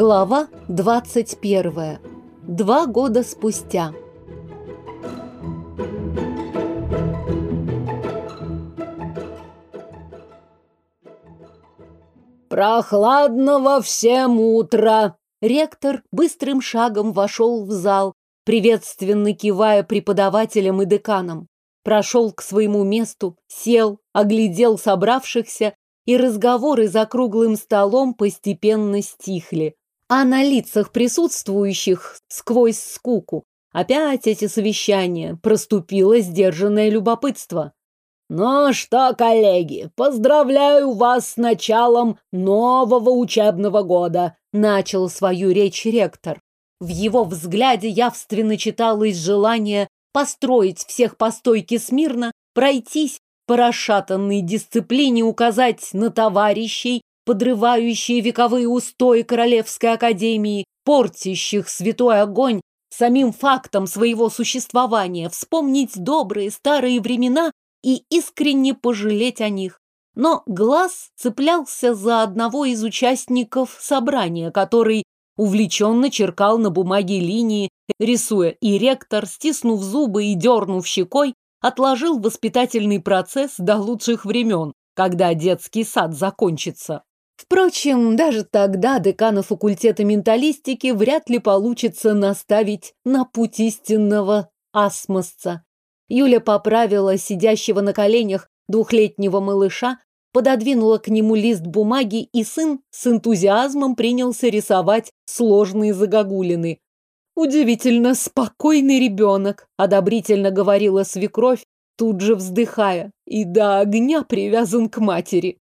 Глава 21. Два года спустя. «Прохладного всем утра!» Ректор быстрым шагом вошел в зал, приветственно кивая преподавателям и деканам. Прошел к своему месту, сел, оглядел собравшихся, и разговоры за круглым столом постепенно стихли. А на лицах присутствующих сквозь скуку опять эти совещания проступило сдержанное любопытство. «Ну что, коллеги, поздравляю вас с началом нового учебного года!» Начал свою речь ректор. В его взгляде явственно читалось желание построить всех по стойке смирно, пройтись по расшатанной дисциплине, указать на товарищей, подрывающие вековые устои Королевской Академии, портящих святой огонь самим фактом своего существования, вспомнить добрые старые времена и искренне пожалеть о них. Но глаз цеплялся за одного из участников собрания, который увлеченно черкал на бумаге линии, рисуя, и ректор, стиснув зубы и дернув щекой, отложил воспитательный процесс до лучших времен, когда детский сад закончится. Впрочем, даже тогда декана факультета менталистики вряд ли получится наставить на путь истинного асмосца. Юля поправила сидящего на коленях двухлетнего малыша, пододвинула к нему лист бумаги, и сын с энтузиазмом принялся рисовать сложные загогулины. «Удивительно спокойный ребенок», — одобрительно говорила свекровь, тут же вздыхая, и до огня привязан к матери.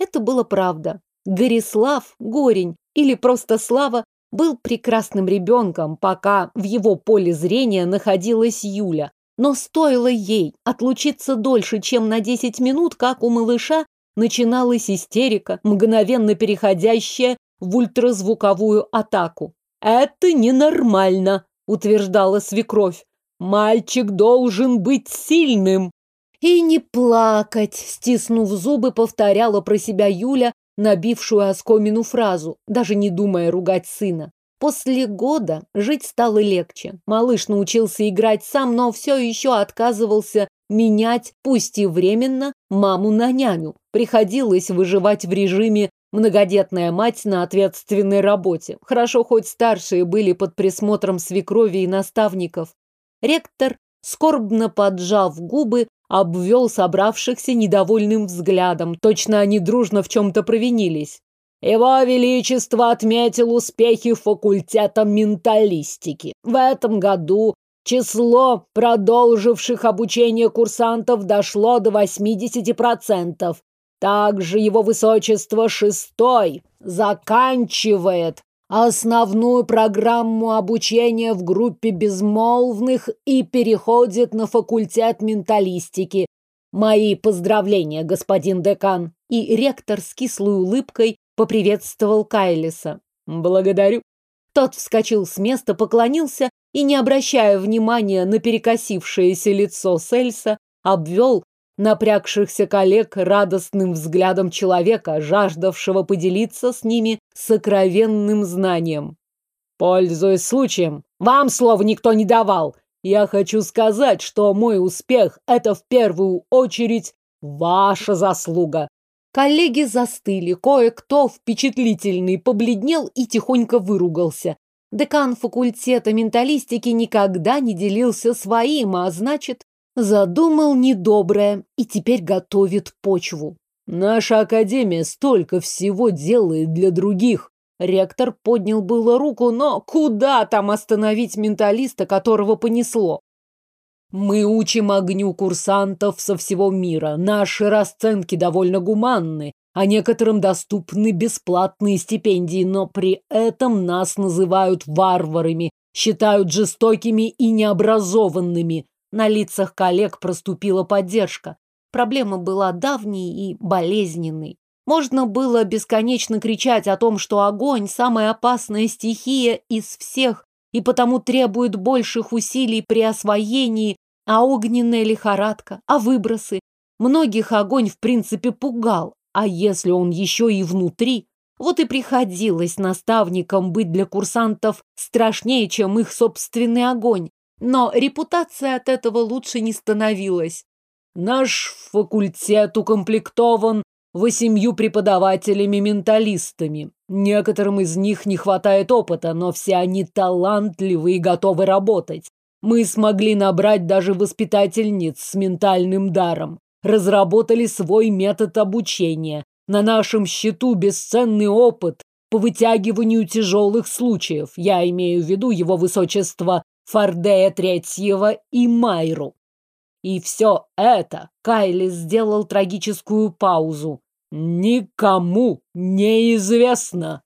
Это было правда. Горислав, Горень или просто Слава был прекрасным ребенком, пока в его поле зрения находилась Юля, но стоило ей отлучиться дольше, чем на 10 минут, как у малыша начиналась истерика, мгновенно переходящая в ультразвуковую атаку. «Это ненормально», — утверждала свекровь. «Мальчик должен быть сильным». «И не плакать», — стиснув зубы, повторяла про себя Юля, набившую оскомину фразу, даже не думая ругать сына. После года жить стало легче. Малыш научился играть сам, но все еще отказывался менять, пусть и временно, маму на няню. Приходилось выживать в режиме многодетная мать на ответственной работе. Хорошо, хоть старшие были под присмотром свекрови и наставников. Ректор, скорбно поджав губы, обвел собравшихся недовольным взглядом. Точно они дружно в чем-то провинились. Его Величество отметил успехи факультета менталистики. В этом году число продолживших обучение курсантов дошло до 80%. Также его Высочество шестой заканчивает основную программу обучения в группе безмолвных и переходит на факультет менталистики. Мои поздравления, господин декан. И ректор с кислой улыбкой поприветствовал Кайлиса. «Благодарю». Тот вскочил с места, поклонился и, не обращая внимания на перекосившееся лицо Сельса, обвел напрягшихся коллег радостным взглядом человека, жаждавшего поделиться с ними сокровенным знанием. «Пользуясь случаем, вам слова никто не давал. Я хочу сказать, что мой успех – это в первую очередь ваша заслуга. Коллеги застыли, кое-кто впечатлительный побледнел и тихонько выругался. Декан факультета менталистики никогда не делился своим, а значит, задумал недоброе и теперь готовит почву. Наша академия столько всего делает для других. Ректор поднял было руку, но куда там остановить менталиста, которого понесло? Мы учим огню курсантов со всего мира. Наши расценки довольно гуманны, а некоторым доступны бесплатные стипендии, но при этом нас называют варварами, считают жестокими и необразованными. На лицах коллег проступила поддержка. Проблема была давней и болезненной. Можно было бесконечно кричать о том, что огонь – самая опасная стихия из всех, и потому требует больших усилий при освоении, а огненная лихорадка, а выбросы. Многих огонь в принципе пугал, а если он еще и внутри? Вот и приходилось наставникам быть для курсантов страшнее, чем их собственный огонь. Но репутация от этого лучше не становилась. Наш факультет укомплектован восемью преподавателями-менталистами. Некоторым из них не хватает опыта, но все они талантливы и готовы работать. Мы смогли набрать даже воспитательниц с ментальным даром. Разработали свой метод обучения. На нашем счету бесценный опыт по вытягиванию тяжелых случаев. Я имею в виду его высочество Фардея Третьего и Майру. И все это Кайли сделал трагическую паузу. Никому неизвестно.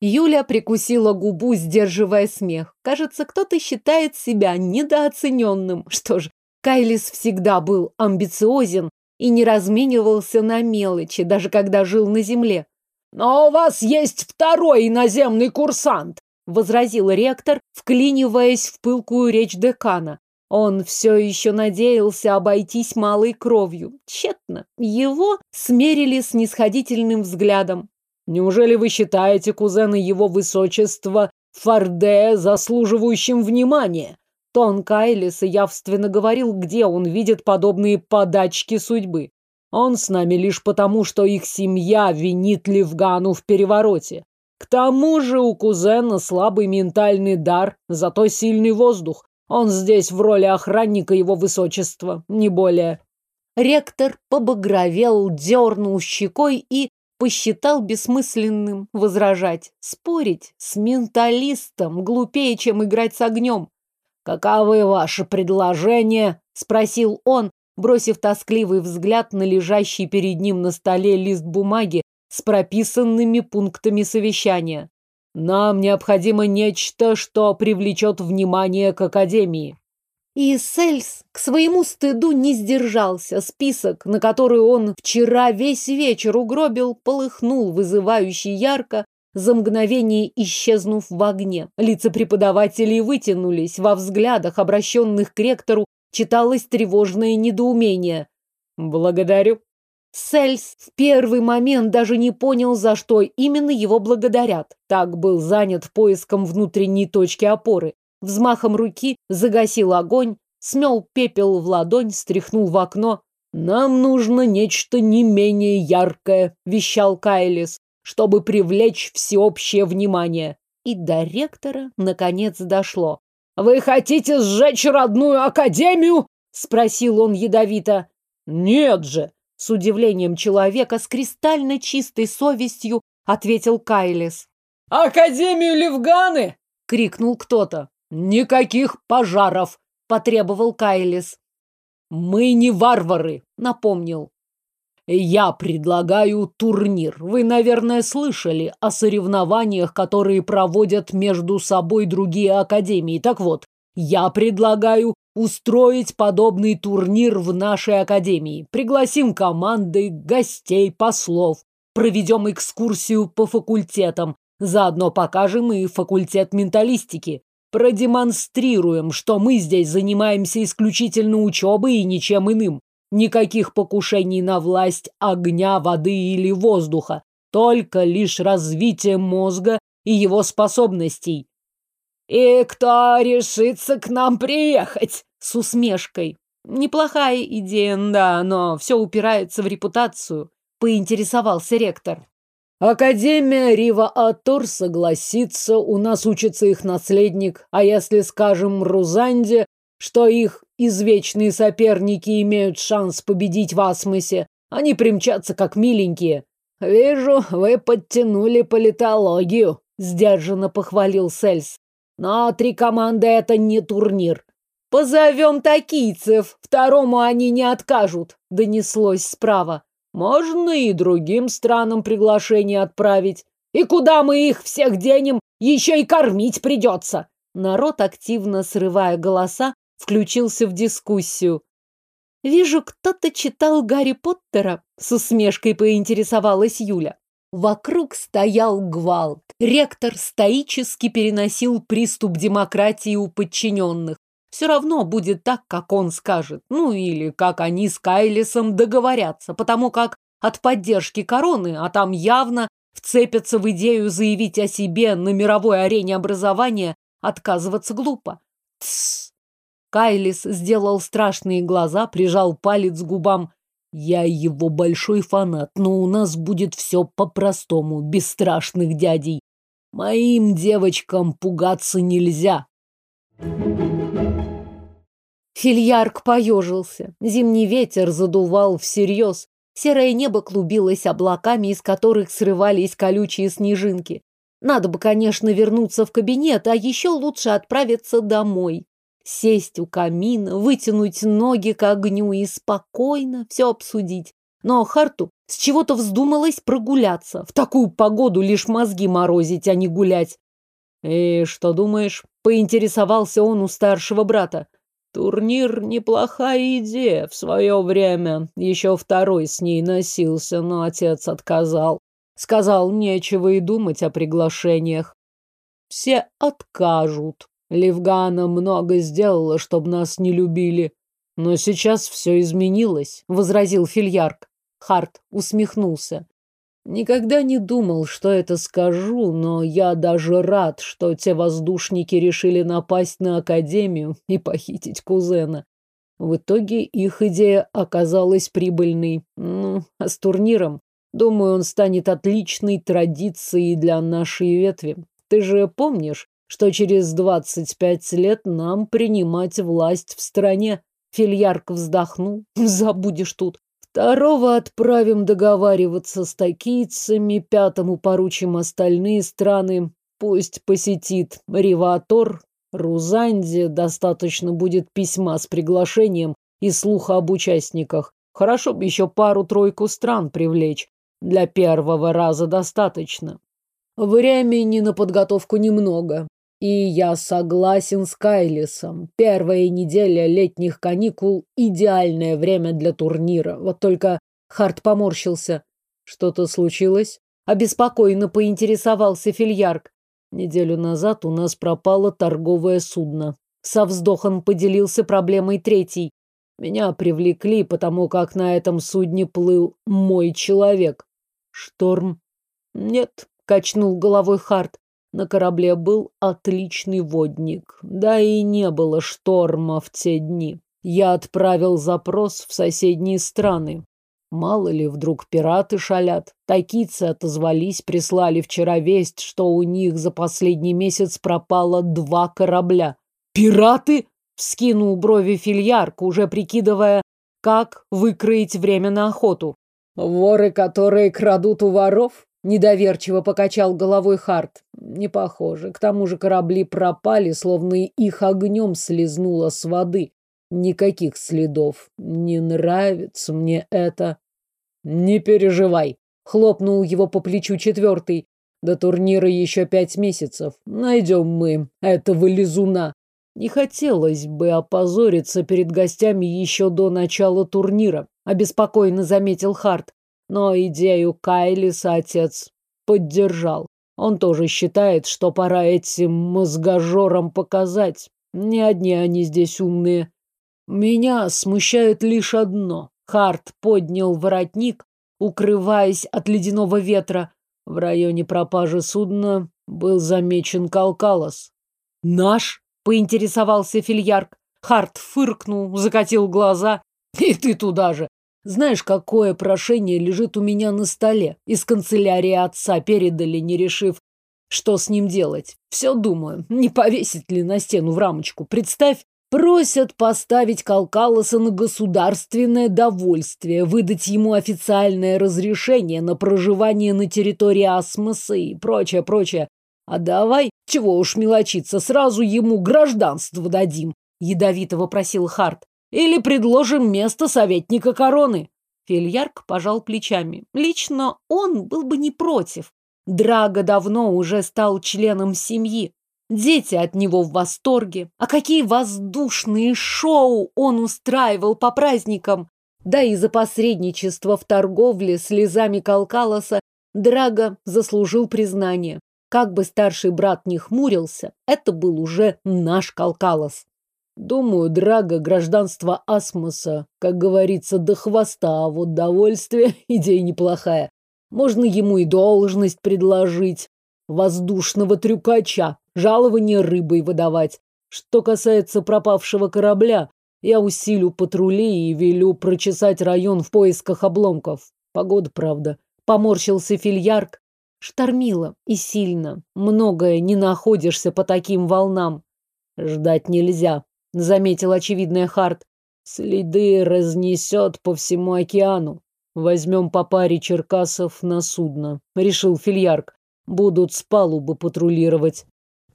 Юля прикусила губу, сдерживая смех. Кажется, кто-то считает себя недооцененным. Что ж, Кайлис всегда был амбициозен и не разменивался на мелочи, даже когда жил на земле. «Но у вас есть второй иноземный курсант!» — возразил ректор, вклиниваясь в пылкую речь декана. Он все еще надеялся обойтись малой кровью. Тщетно. Его смерили с нисходительным взглядом. «Неужели вы считаете кузена его высочества Фарде заслуживающим внимания?» Тон Кайлиса явственно говорил, где он видит подобные подачки судьбы. Он с нами лишь потому, что их семья винит Левгану в перевороте. К тому же у кузена слабый ментальный дар, зато сильный воздух. Он здесь в роли охранника его высочества, не более. Ректор побагровел, дернул щекой и посчитал бессмысленным возражать. Спорить с менталистом глупее, чем играть с огнем. «Каковы ваши предложения?» — спросил он, бросив тоскливый взгляд на лежащий перед ним на столе лист бумаги с прописанными пунктами совещания. Нам необходимо нечто, что привлечет внимание к Академии. И Сельс к своему стыду не сдержался. Список, на который он вчера весь вечер угробил, полыхнул вызывающе ярко, за мгновение исчезнув в огне. Лица преподавателей вытянулись, во взглядах, обращенных к ректору, читалось тревожное недоумение. «Благодарю», Сельс в первый момент даже не понял, за что именно его благодарят. Так был занят поиском внутренней точки опоры. Взмахом руки загасил огонь, смел пепел в ладонь, стряхнул в окно. «Нам нужно нечто не менее яркое», — вещал Кайлис, «чтобы привлечь всеобщее внимание». И до ректора наконец дошло. «Вы хотите сжечь родную академию?» — спросил он ядовито. «Нет же!» С удивлением человека с кристально чистой совестью ответил Кайлис. «Академию Левганы!» — крикнул кто-то. «Никаких пожаров!» — потребовал Кайлис. «Мы не варвары!» — напомнил. «Я предлагаю турнир. Вы, наверное, слышали о соревнованиях, которые проводят между собой другие академии. Так вот, я предлагаю устроить подобный турнир в нашей академии. Пригласим команды, гостей, послов. Проведем экскурсию по факультетам. Заодно покажем и факультет менталистики. Продемонстрируем, что мы здесь занимаемся исключительно учебой и ничем иным. Никаких покушений на власть огня, воды или воздуха. Только лишь развитие мозга и его способностей. «И кто решится к нам приехать?» С усмешкой. Неплохая идея, да, но все упирается в репутацию, поинтересовался ректор. Академия Рива Атор согласится, у нас учится их наследник, а если скажем Рузанде, что их извечные соперники имеют шанс победить в Асмосе, они примчатся как миленькие. Вижу, вы подтянули политологию, сдержанно похвалил Сельс. Но три команды это не турнир. «Позовем такийцев, второму они не откажут», — донеслось справа. «Можно и другим странам приглашение отправить. И куда мы их всех денем, еще и кормить придется!» Народ, активно срывая голоса, включился в дискуссию. «Вижу, кто-то читал Гарри Поттера», — с усмешкой поинтересовалась Юля. Вокруг стоял гвалт. Ректор стоически переносил приступ демократии у подчиненных. Все равно будет так, как он скажет. Ну или как они с Кайлисом договорятся, потому как от поддержки короны, а там явно вцепятся в идею заявить о себе на мировой арене образования, отказываться глупо. Тссс. Кайлис сделал страшные глаза, прижал палец к губам. Я его большой фанат, но у нас будет все по-простому, без страшных дядей. Моим девочкам пугаться нельзя. Фильярк поежился. Зимний ветер задувал всерьез. Серое небо клубилось облаками, из которых срывались колючие снежинки. Надо бы, конечно, вернуться в кабинет, а еще лучше отправиться домой. Сесть у камина, вытянуть ноги к огню и спокойно все обсудить. Но Харту с чего-то вздумалось прогуляться. В такую погоду лишь мозги морозить, а не гулять. «И что думаешь?» — поинтересовался он у старшего брата. Турнир – неплохая идея. В свое время еще второй с ней носился, но отец отказал. Сказал, нечего и думать о приглашениях. Все откажут. Левгана много сделала, чтобы нас не любили. Но сейчас все изменилось, — возразил Фильярк. Харт усмехнулся. Никогда не думал, что это скажу, но я даже рад, что те воздушники решили напасть на Академию и похитить кузена. В итоге их идея оказалась прибыльной. Ну, а с турниром, думаю, он станет отличной традицией для нашей ветви. Ты же помнишь, что через двадцать пять лет нам принимать власть в стране? Фильярк вздохнул. Забудешь тут. Второго отправим договариваться с такийцами, пятому поручим остальные страны. Пусть посетит Риватор, Рузанде, достаточно будет письма с приглашением и слуха об участниках. Хорошо бы еще пару-тройку стран привлечь. Для первого раза достаточно. Времени на подготовку немного. И я согласен с Кайлисом. Первая неделя летних каникул – идеальное время для турнира. Вот только Харт поморщился. Что-то случилось? Обеспокоенно поинтересовался Фильярк. Неделю назад у нас пропало торговое судно. Со вздохом поделился проблемой третий. Меня привлекли, потому как на этом судне плыл мой человек. Шторм? Нет, качнул головой Харт. На корабле был отличный водник. Да и не было шторма в те дни. Я отправил запрос в соседние страны. Мало ли, вдруг пираты шалят. Такицы отозвались, прислали вчера весть, что у них за последний месяц пропало два корабля. «Пираты?» — вскинул брови фильярк, уже прикидывая, как выкроить время на охоту. «Воры, которые крадут у воров?» Недоверчиво покачал головой Харт. Не похоже. К тому же корабли пропали, словно их огнем слезнуло с воды. Никаких следов. Не нравится мне это. Не переживай. Хлопнул его по плечу четвертый. До турнира еще пять месяцев. Найдем мы этого лизуна. Не хотелось бы опозориться перед гостями еще до начала турнира, обеспокоенно заметил Харт. Но идею Кайлиса отец поддержал. Он тоже считает, что пора этим мозгожорам показать. Не одни они здесь умные. Меня смущает лишь одно. Харт поднял воротник, укрываясь от ледяного ветра. В районе пропажи судна был замечен Калкалос. «Наш?» — поинтересовался Фильярк. Харт фыркнул, закатил глаза. «И ты туда же! Знаешь, какое прошение лежит у меня на столе? Из канцелярии отца передали, не решив, что с ним делать. Все думаю, не повесить ли на стену в рамочку. Представь, просят поставить Калкалоса на государственное довольствие, выдать ему официальное разрешение на проживание на территории Асмоса и прочее, прочее. А давай, чего уж мелочиться, сразу ему гражданство дадим, ядовито вопросил Харт. Или предложим место советника короны. Фельярк пожал плечами. Лично он был бы не против. Драго давно уже стал членом семьи. Дети от него в восторге. А какие воздушные шоу он устраивал по праздникам! Да и за посредничество в торговле слезами Калкалоса Драго заслужил признание. Как бы старший брат не хмурился, это был уже наш Калкалос. Думаю, Драго гражданство Асмоса, как говорится, до хвоста, а вот довольствие идея неплохая. Можно ему и должность предложить. Воздушного трюкача, жалование рыбой выдавать. Что касается пропавшего корабля, я усилю патрули и велю прочесать район в поисках обломков. Погода, правда. Поморщился фильярк. Штормило и сильно. Многое не находишься по таким волнам. Ждать нельзя, заметил очевидный Харт. Следы разнесет по всему океану. Возьмем по паре черкасов на судно, решил фильярк. Будут с палубы патрулировать.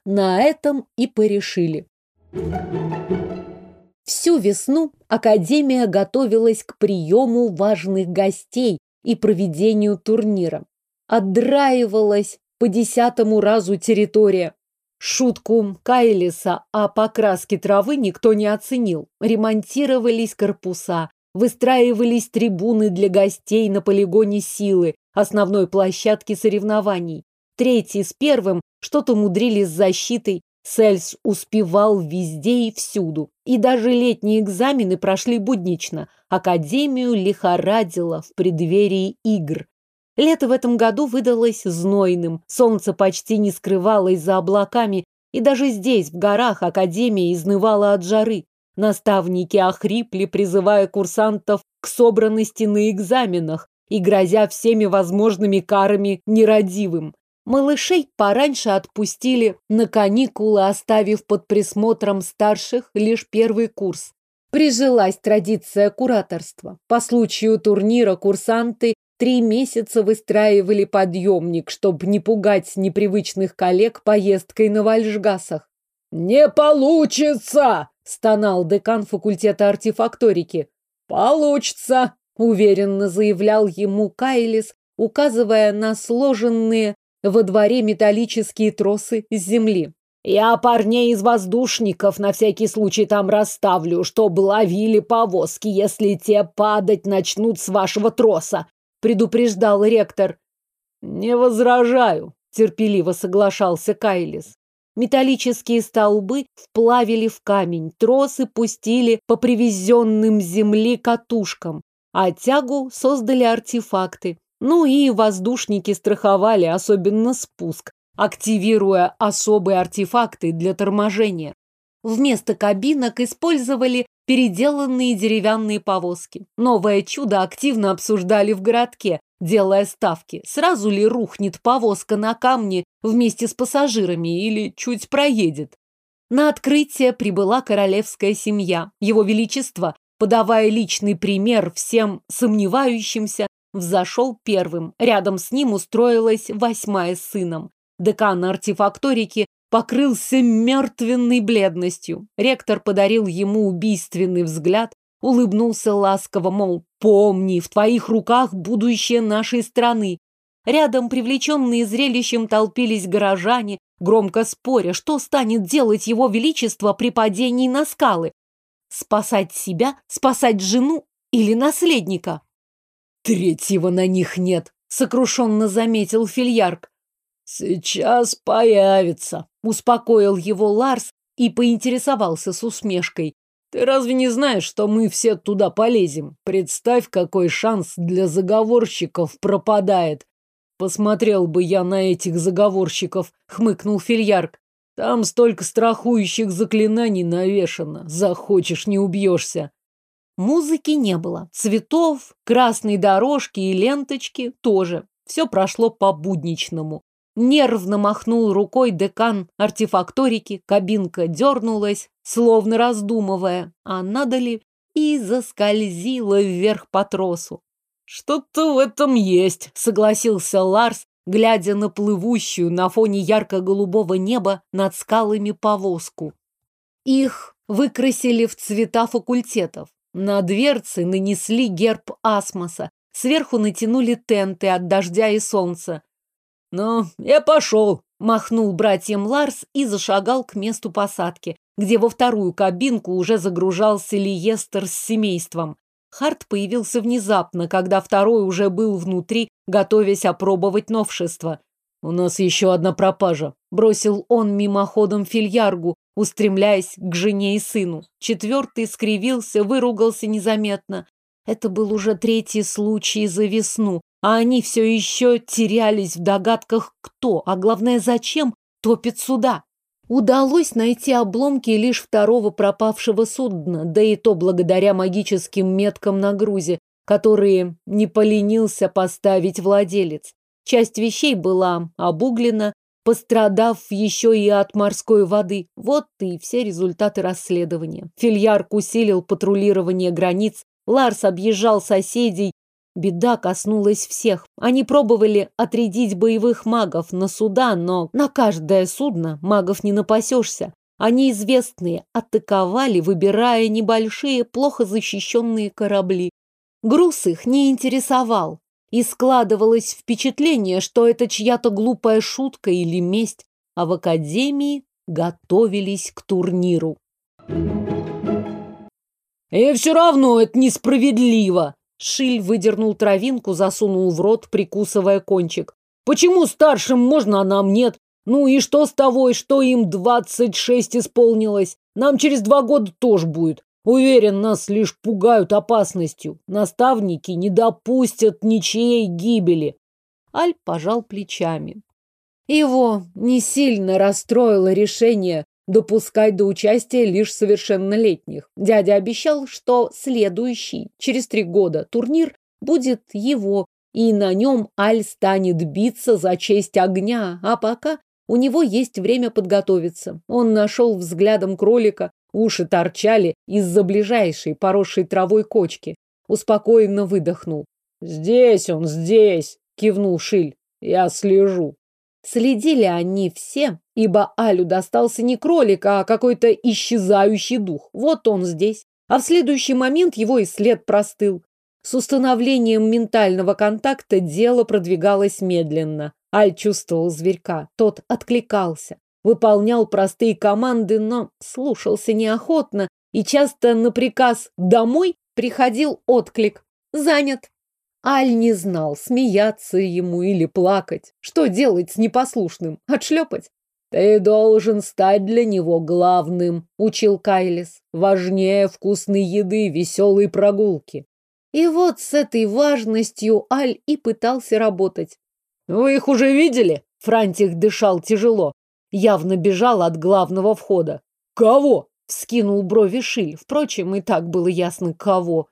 На этом и порешили. Всю весну Академия готовилась к приему важных гостей и проведению турнира. Отдраивалась по десятому разу территория. Шутку Кайлиса о покраске травы никто не оценил. Ремонтировались корпуса, выстраивались трибуны для гостей на полигоне силы, основной площадке соревнований. Третий с первым что-то мудрили с защитой, Сельс успевал везде и всюду. И даже летние экзамены прошли буднично. Академию лихорадило в преддверии игр. Лето в этом году выдалось знойным. Солнце почти не скрывалось за облаками. И даже здесь, в горах, Академия изнывала от жары. Наставники охрипли, призывая курсантов к собранности на экзаменах и грозя всеми возможными карами нерадивым. Малышей пораньше отпустили на каникулы, оставив под присмотром старших лишь первый курс. Прижилась традиция кураторства. По случаю турнира курсанты три месяца выстраивали подъемник, чтобы не пугать непривычных коллег поездкой на вальжгасах. «Не получится!» – стонал декан факультета артефакторики. «Получится!» – уверенно заявлял ему Кайлис, указывая на сложенные во дворе металлические тросы с земли. Я парней из воздушников на всякий случай там расставлю, чтобы ловили повозки, если те падать начнут с вашего троса, предупреждал ректор. Не возражаю, терпеливо соглашался Кайлис. Металлические столбы вплавили в камень, тросы пустили по привезенным земли катушкам, а тягу создали артефакты. Ну и воздушники страховали, особенно спуск, активируя особые артефакты для торможения. Вместо кабинок использовали переделанные деревянные повозки. Новое чудо активно обсуждали в городке, делая ставки, сразу ли рухнет повозка на камне вместе с пассажирами или чуть проедет. На открытие прибыла королевская семья. Его Величество, подавая личный пример всем сомневающимся, Взошел первым. Рядом с ним устроилась восьмая с сыном. Декан артефакторики покрылся мертвенной бледностью. Ректор подарил ему убийственный взгляд, улыбнулся ласково, мол, помни, в твоих руках будущее нашей страны. Рядом, привлеченные зрелищем, толпились горожане, громко споря, что станет делать его величество при падении на скалы. Спасать себя, спасать жену или наследника? Третьего на них нет, сокрушенно заметил Фильярк. Сейчас появится, успокоил его Ларс и поинтересовался с усмешкой. Ты разве не знаешь, что мы все туда полезем? Представь, какой шанс для заговорщиков пропадает. Посмотрел бы я на этих заговорщиков, хмыкнул Фильярк. Там столько страхующих заклинаний навешано. Захочешь, не убьешься. Музыки не было. Цветов, красной дорожки и ленточки тоже. Все прошло по-будничному. Нервно махнул рукой декан артефакторики, кабинка дернулась, словно раздумывая, а надо ли, и заскользила вверх по тросу. «Что-то в этом есть», — согласился Ларс, глядя на плывущую на фоне ярко-голубого неба над скалами повозку. Их выкрасили в цвета факультетов. На дверцы нанесли герб асмоса, сверху натянули тенты от дождя и солнца. «Ну, я пошел», — махнул братьям Ларс и зашагал к месту посадки, где во вторую кабинку уже загружался Лиестер с семейством. Харт появился внезапно, когда второй уже был внутри, готовясь опробовать новшество. «У нас еще одна пропажа», — бросил он мимоходом фильяргу, устремляясь к жене и сыну. Четвертый скривился, выругался незаметно. Это был уже третий случай за весну. А они все еще терялись в догадках, кто, а главное, зачем топит суда. Удалось найти обломки лишь второго пропавшего судна, да и то благодаря магическим меткам на грузе, которые не поленился поставить владелец. Часть вещей была обуглена, пострадав еще и от морской воды. Вот и все результаты расследования. Фильярк усилил патрулирование границ, Ларс объезжал соседей. Беда коснулась всех. Они пробовали отрядить боевых магов на суда, но на каждое судно магов не напасешься. Они известные, атаковали, выбирая небольшие, плохо защищенные корабли. Груз их не интересовал, и складывалось впечатление, что это чья-то глупая шутка или месть, а в академии готовились к турниру. «И все равно это несправедливо!» Шиль выдернул травинку, засунул в рот, прикусывая кончик. «Почему старшим можно, а нам нет? Ну и что с того, что им двадцать шесть исполнилось? Нам через два года тоже будет. Уверен, нас лишь пугают опасностью. Наставники не допустят ничьей гибели. Аль пожал плечами. Его не сильно расстроило решение допускать до участия лишь совершеннолетних. Дядя обещал, что следующий, через три года, турнир будет его, и на нем Аль станет биться за честь огня, а пока у него есть время подготовиться. Он нашел взглядом кролика, Уши торчали из-за ближайшей, поросшей травой кочки. Успокоенно выдохнул. «Здесь он, здесь!» — кивнул Шиль. «Я слежу». Следили они все, ибо Алю достался не кролик, а какой-то исчезающий дух. Вот он здесь. А в следующий момент его и след простыл. С установлением ментального контакта дело продвигалось медленно. Аль чувствовал зверька, тот откликался выполнял простые команды, но слушался неохотно, и часто на приказ «домой» приходил отклик «занят». Аль не знал, смеяться ему или плакать. Что делать с непослушным? Отшлепать? «Ты должен стать для него главным», — учил Кайлис. «Важнее вкусной еды, веселой прогулки». И вот с этой важностью Аль и пытался работать. «Вы их уже видели?» Франтих дышал тяжело явно бежал от главного входа. «Кого?» — вскинул брови Шиль. Впрочем, и так было ясно, кого.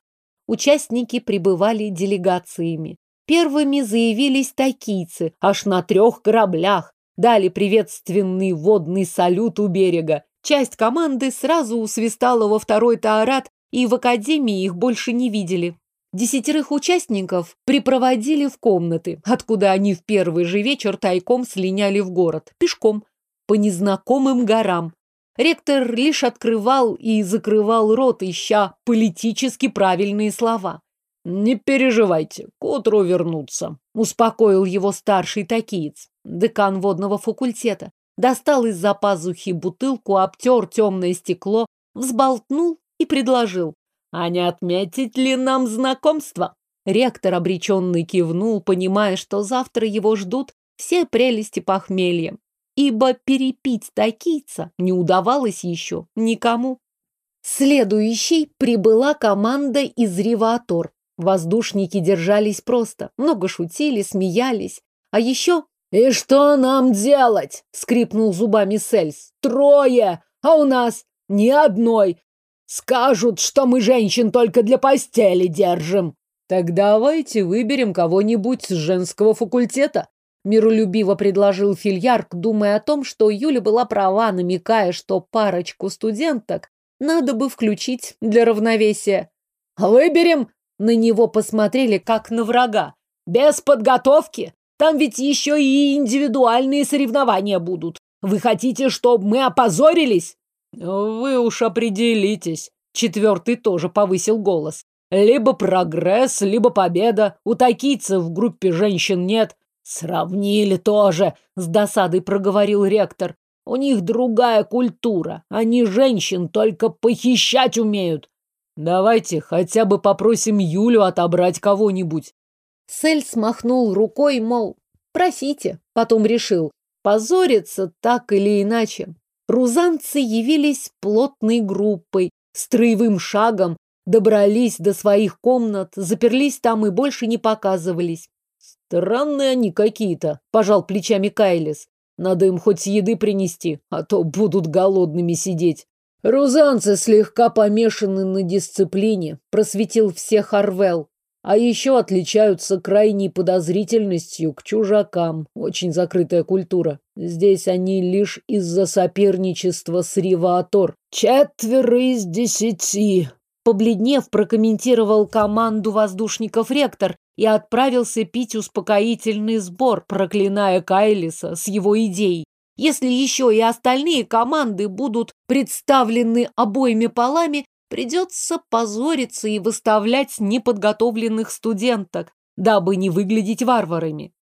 Участники прибывали делегациями. Первыми заявились такийцы, аж на трех кораблях. Дали приветственный водный салют у берега. Часть команды сразу усвистала во второй таорат, и в академии их больше не видели. Десятерых участников припроводили в комнаты, откуда они в первый же вечер тайком слиняли в город, пешком по незнакомым горам. Ректор лишь открывал и закрывал рот, ища политически правильные слова. «Не переживайте, к утру вернутся», — успокоил его старший такиец, декан водного факультета. Достал из-за пазухи бутылку, обтер темное стекло, взболтнул и предложил. «А не отметить ли нам знакомство?» Ректор обреченный кивнул, понимая, что завтра его ждут все прелести похмелья ибо перепить такийца не удавалось еще никому. Следующей прибыла команда из Риватор. Воздушники держались просто, много шутили, смеялись. А еще... «И что нам делать?» — скрипнул зубами Сельс. «Трое, а у нас ни одной. Скажут, что мы женщин только для постели держим». «Так давайте выберем кого-нибудь с женского факультета», Миролюбиво предложил Фильярк, думая о том, что Юля была права, намекая, что парочку студенток надо бы включить для равновесия. «Выберем!» На него посмотрели, как на врага. «Без подготовки? Там ведь еще и индивидуальные соревнования будут. Вы хотите, чтобы мы опозорились?» «Вы уж определитесь». Четвертый тоже повысил голос. «Либо прогресс, либо победа. У такийцев в группе женщин нет. Сравнили тоже, с досадой проговорил ректор. У них другая культура. Они женщин только похищать умеют. Давайте хотя бы попросим Юлю отобрать кого-нибудь. Сель смахнул рукой, мол, просите. Потом решил, позориться так или иначе. Рузанцы явились плотной группой, строевым шагом, добрались до своих комнат, заперлись там и больше не показывались. Странные они какие-то, пожал плечами Кайлис. Надо им хоть еды принести, а то будут голодными сидеть. Рузанцы слегка помешаны на дисциплине, просветил всех Арвел. А еще отличаются крайней подозрительностью к чужакам. Очень закрытая культура. Здесь они лишь из-за соперничества с Риваатор. Четверо из десяти. Побледнев, прокомментировал команду воздушников ректор и отправился пить успокоительный сбор, проклиная Кайлиса с его идеей. Если еще и остальные команды будут представлены обоими полами, Придется позориться и выставлять неподготовленных студенток, дабы не выглядеть варварами.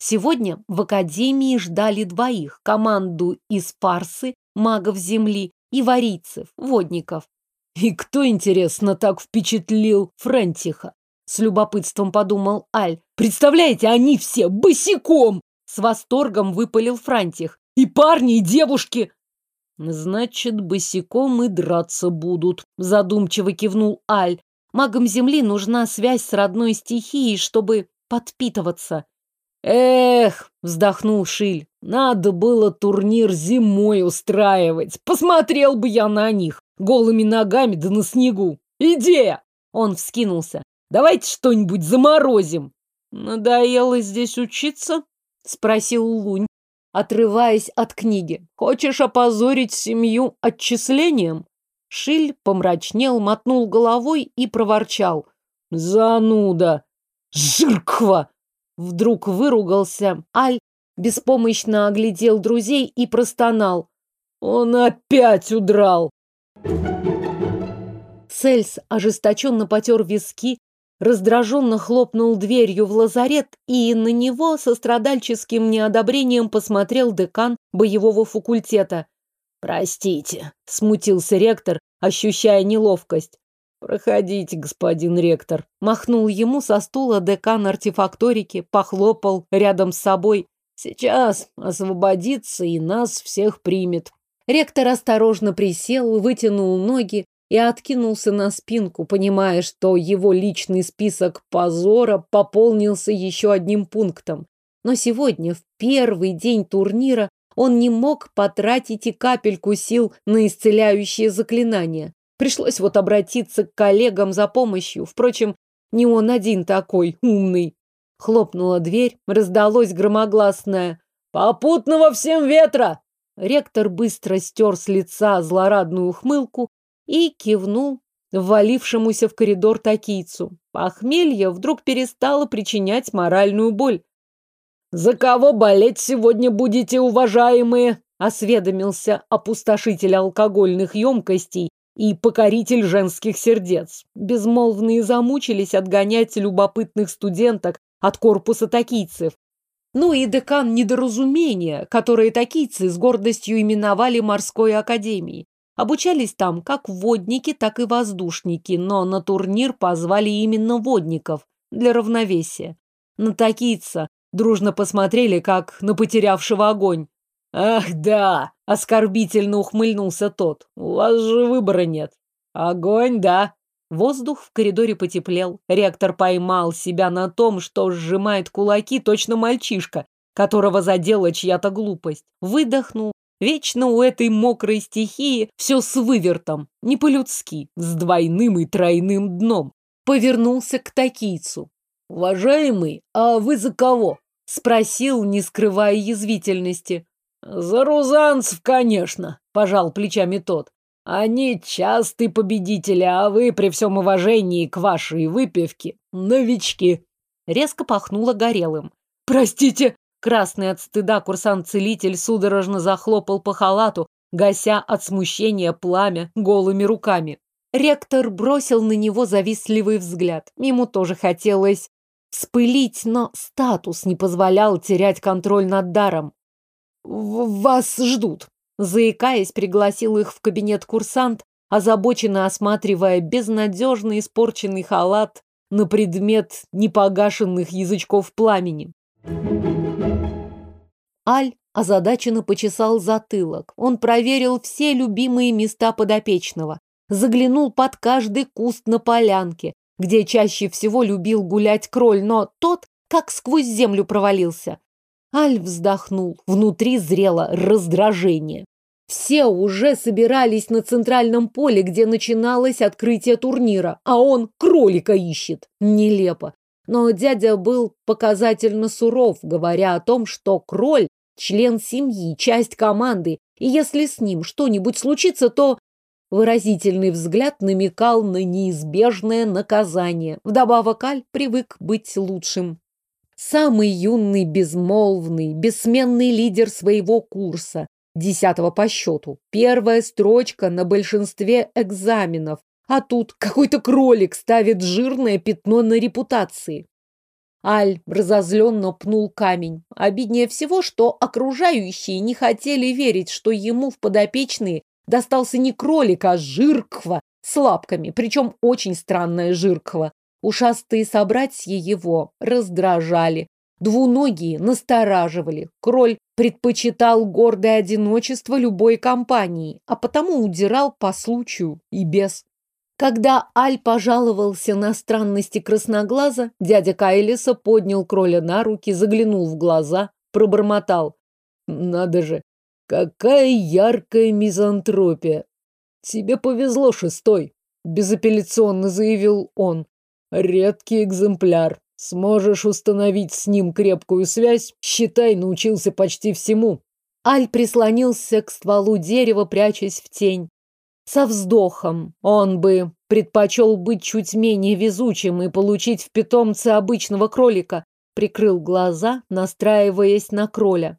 Сегодня в академии ждали двоих – команду из Парсы, магов земли, и варийцев, водников. И кто, интересно, так впечатлил Франтиха? С любопытством подумал Аль. Представляете, они все босиком! С восторгом выпалил Франтих. И парни, и девушки. Значит, босиком и драться будут, задумчиво кивнул Аль. Магам Земли нужна связь с родной стихией, чтобы подпитываться. Эх, вздохнул Шиль, надо было турнир зимой устраивать. Посмотрел бы я на них, голыми ногами да на снегу. Идея! Он вскинулся. Давайте что-нибудь заморозим. Надоело здесь учиться? Спросил Лунь, отрываясь от книги. «Хочешь опозорить семью отчислением?» Шиль помрачнел, мотнул головой и проворчал. «Зануда! Жирква!» Вдруг выругался. Аль беспомощно оглядел друзей и простонал. «Он опять удрал!» Сельс ожесточенно потер виски, раздраженно хлопнул дверью в лазарет, и на него со страдальческим неодобрением посмотрел декан боевого факультета. «Простите», — смутился ректор, ощущая неловкость. «Проходите, господин ректор», — махнул ему со стула декан артефакторики, похлопал рядом с собой. «Сейчас освободится и нас всех примет». Ректор осторожно присел, вытянул ноги, и откинулся на спинку, понимая, что его личный список позора пополнился еще одним пунктом. Но сегодня, в первый день турнира, он не мог потратить и капельку сил на исцеляющие заклинания. Пришлось вот обратиться к коллегам за помощью. Впрочем, не он один такой умный. Хлопнула дверь, раздалось громогласное «Попутного всем ветра!» Ректор быстро стер с лица злорадную ухмылку и кивнул ввалившемуся в коридор такийцу. Похмелье вдруг перестало причинять моральную боль. «За кого болеть сегодня будете, уважаемые?» — осведомился опустошитель алкогольных емкостей и покоритель женских сердец. Безмолвные замучились отгонять любопытных студенток от корпуса такийцев. Ну и декан недоразумения, которые такийцы с гордостью именовали морской академией. Обучались там как водники, так и воздушники, но на турнир позвали именно водников для равновесия. На такийца дружно посмотрели, как на потерявшего огонь. «Ах, да!» — оскорбительно ухмыльнулся тот. «У вас же выбора нет». «Огонь, да!» Воздух в коридоре потеплел. Ректор поймал себя на том, что сжимает кулаки точно мальчишка, которого задела чья-то глупость. Выдохнул Вечно у этой мокрой стихии все с вывертом, не по-людски, с двойным и тройным дном. Повернулся к такийцу. «Уважаемый, а вы за кого?» Спросил, не скрывая язвительности. «За рузанцев, конечно», — пожал плечами тот. «Они частые победители, а вы, при всем уважении к вашей выпивке, новички». Резко пахнуло горелым. «Простите!» Красный от стыда курсант-целитель судорожно захлопал по халату, гася от смущения пламя голыми руками. Ректор бросил на него завистливый взгляд. Ему тоже хотелось вспылить, но статус не позволял терять контроль над даром. «Вас ждут», — заикаясь, пригласил их в кабинет курсант, озабоченно осматривая безнадежно испорченный халат на предмет непогашенных язычков пламени. Аль озадаченно почесал затылок. Он проверил все любимые места подопечного, заглянул под каждый куст на полянке, где чаще всего любил гулять кроль, но тот как сквозь землю провалился. Аль вздохнул, внутри зрело раздражение. Все уже собирались на центральном поле, где начиналось открытие турнира, а он кролика ищет. Нелепо. Но дядя был показательно суров, говоря о том, что кроль – член семьи, часть команды, и если с ним что-нибудь случится, то Выразительный взгляд намекал на неизбежное наказание. Вдобавок Аль привык быть лучшим. Самый юный, безмолвный, бессменный лидер своего курса, десятого по счету. Первая строчка на большинстве экзаменов. А тут какой-то кролик ставит жирное пятно на репутации. Аль разозленно пнул камень. Обиднее всего, что окружающие не хотели верить, что ему в подопечные достался не кролик, а жирква с лапками, причем очень странная жирква. Ушастые собратья его раздражали, двуногие настораживали. Кроль предпочитал гордое одиночество любой компании, а потому удирал по случаю и без. Когда Аль пожаловался на странности красноглаза, дядя Кайлиса поднял кроля на руки, заглянул в глаза, пробормотал. «Надо же, Какая яркая мизантропия! Тебе повезло, шестой, безапелляционно заявил он. Редкий экземпляр. Сможешь установить с ним крепкую связь, считай, научился почти всему. Аль прислонился к стволу дерева, прячась в тень. Со вздохом он бы предпочел быть чуть менее везучим и получить в питомце обычного кролика. Прикрыл глаза, настраиваясь на кроля.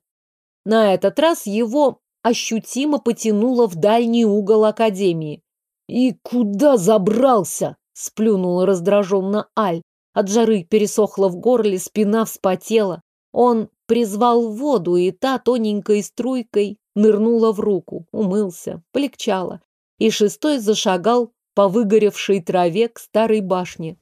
На этот раз его ощутимо потянуло в дальний угол академии. «И куда забрался?» – сплюнула раздраженно Аль. От жары пересохла в горле, спина вспотела. Он призвал воду, и та тоненькой струйкой нырнула в руку, умылся, полегчало. И шестой зашагал по выгоревшей траве к старой башне.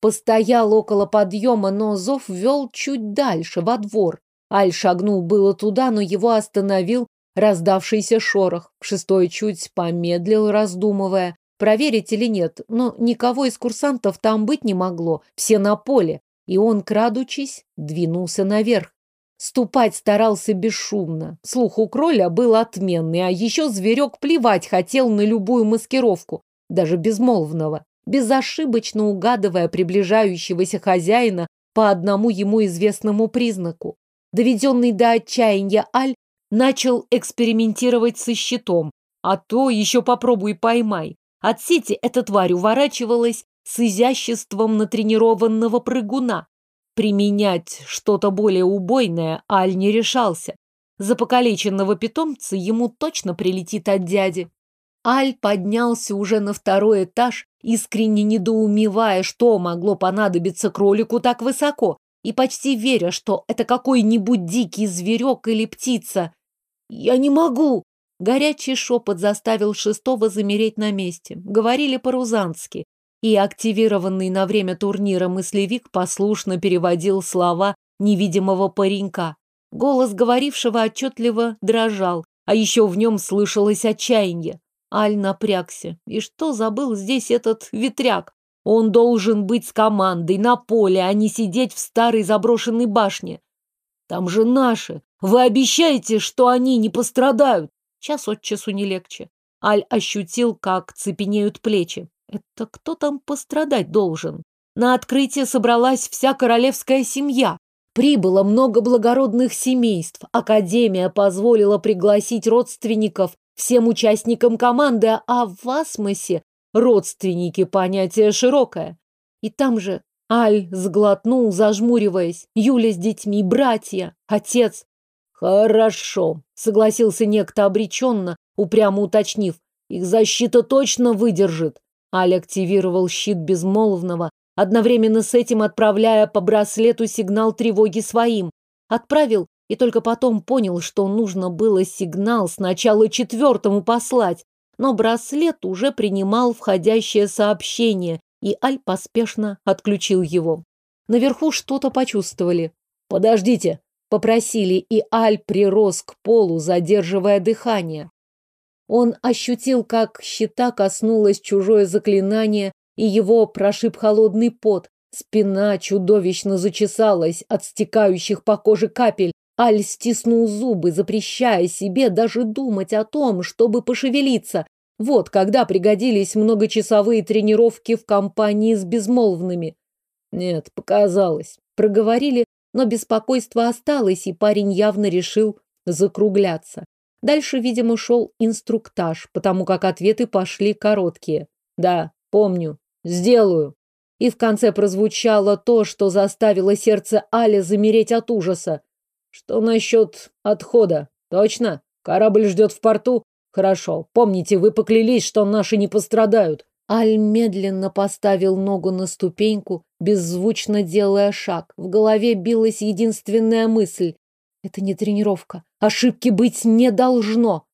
Постоял около подъема, но зов вел чуть дальше, во двор. Аль шагнул было туда, но его остановил раздавшийся шорох. Шестой чуть помедлил, раздумывая, проверить или нет, но никого из курсантов там быть не могло, все на поле, и он, крадучись, двинулся наверх. Ступать старался бесшумно. Слух у кроля был отменный, а еще зверек плевать хотел на любую маскировку, даже безмолвного, безошибочно угадывая приближающегося хозяина по одному ему известному признаку. Доведенный до отчаяния Аль начал экспериментировать со щитом. А то еще попробуй поймай. От сети эта тварь уворачивалась с изяществом натренированного прыгуна. Применять что-то более убойное Аль не решался. За покалеченного питомца ему точно прилетит от дяди. Аль поднялся уже на второй этаж, искренне недоумевая, что могло понадобиться кролику так высоко, и почти веря, что это какой-нибудь дикий зверек или птица. «Я не могу!» Горячий шепот заставил шестого замереть на месте. Говорили по-рузански. И активированный на время турнира мыслевик послушно переводил слова невидимого паренька. Голос говорившего отчетливо дрожал, а еще в нем слышалось отчаяние. Аль напрягся. И что забыл здесь этот ветряк? Он должен быть с командой на поле, а не сидеть в старой заброшенной башне. Там же наши. Вы обещаете, что они не пострадают? Час от часу не легче. Аль ощутил, как цепенеют плечи. Это кто там пострадать должен? На открытие собралась вся королевская семья. Прибыло много благородных семейств. Академия позволила пригласить родственников всем участникам команды, а в Асмосе Родственники – понятие широкое. И там же Аль сглотнул, зажмуриваясь. Юля с детьми, братья, отец. Хорошо, согласился некто обреченно, упрямо уточнив. Их защита точно выдержит. Аль активировал щит безмолвного, одновременно с этим отправляя по браслету сигнал тревоги своим. Отправил и только потом понял, что нужно было сигнал сначала четвертому послать, но браслет уже принимал входящее сообщение, и Аль поспешно отключил его. Наверху что-то почувствовали. «Подождите!» – попросили, и Аль прирос к полу, задерживая дыхание. Он ощутил, как щита коснулось чужое заклинание, и его прошиб холодный пот. Спина чудовищно зачесалась от стекающих по коже капель. Аль стиснул зубы, запрещая себе даже думать о том, чтобы пошевелиться. Вот когда пригодились многочасовые тренировки в компании с безмолвными. Нет, показалось. Проговорили, но беспокойство осталось, и парень явно решил закругляться. Дальше, видимо, шел инструктаж, потому как ответы пошли короткие. Да, помню. Сделаю. И в конце прозвучало то, что заставило сердце Али замереть от ужаса. Что насчет отхода? Точно? Корабль ждет в порту? Хорошо. Помните, вы поклялись, что наши не пострадают. Аль медленно поставил ногу на ступеньку, беззвучно делая шаг. В голове билась единственная мысль. Это не тренировка. Ошибки быть не должно.